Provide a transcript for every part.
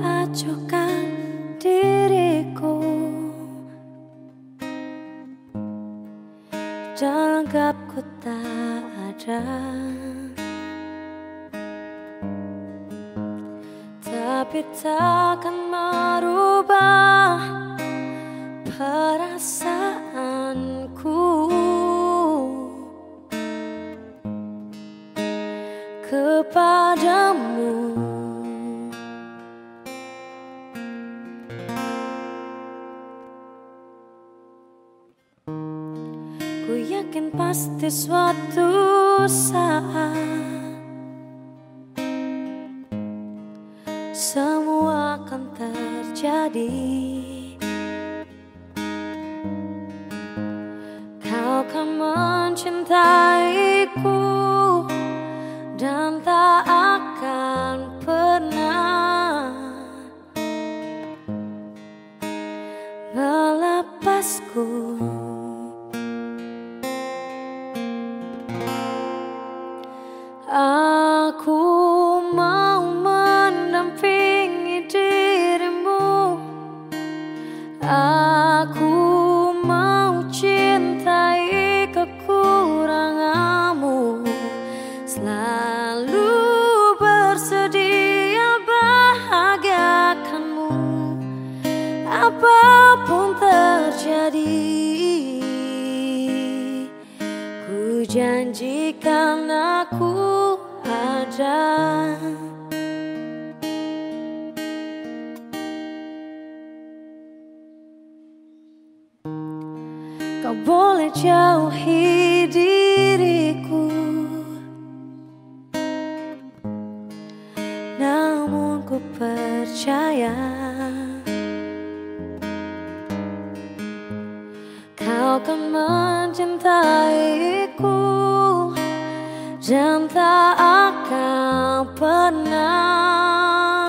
acuhkan diriku. Dan anggap ku tak ada. Tapi takkan merubah perasaanku. Kepadamu yakin pasti suatu saat Semua akan terjadi. Kau akan mencintaiku Dan tak akan pernah Melepasku Apa pun terjadi Ku janjikan aku ada. Kau boleh jauhi diriku Namun ku percaya Kau akan mencintaiku Dan tak akan pernah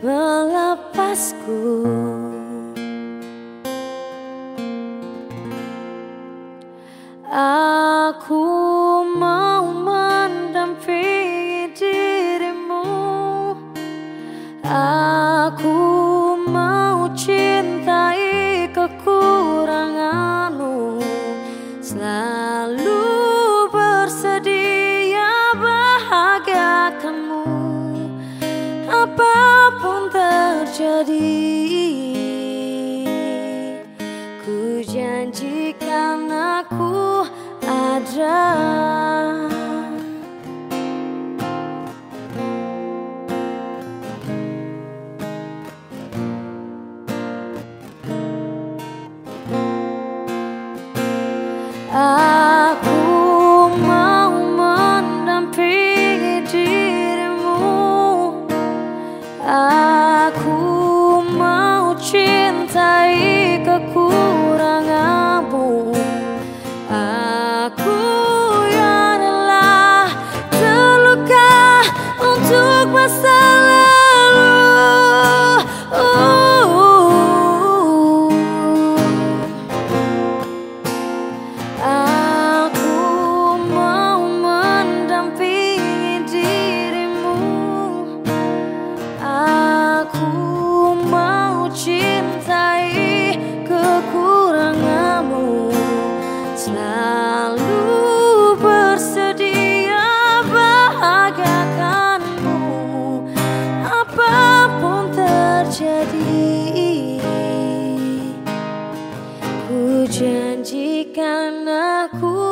Melepasku bahagiakanmu Apa pun terjadi Ku janjikan aku ada I janjikan aku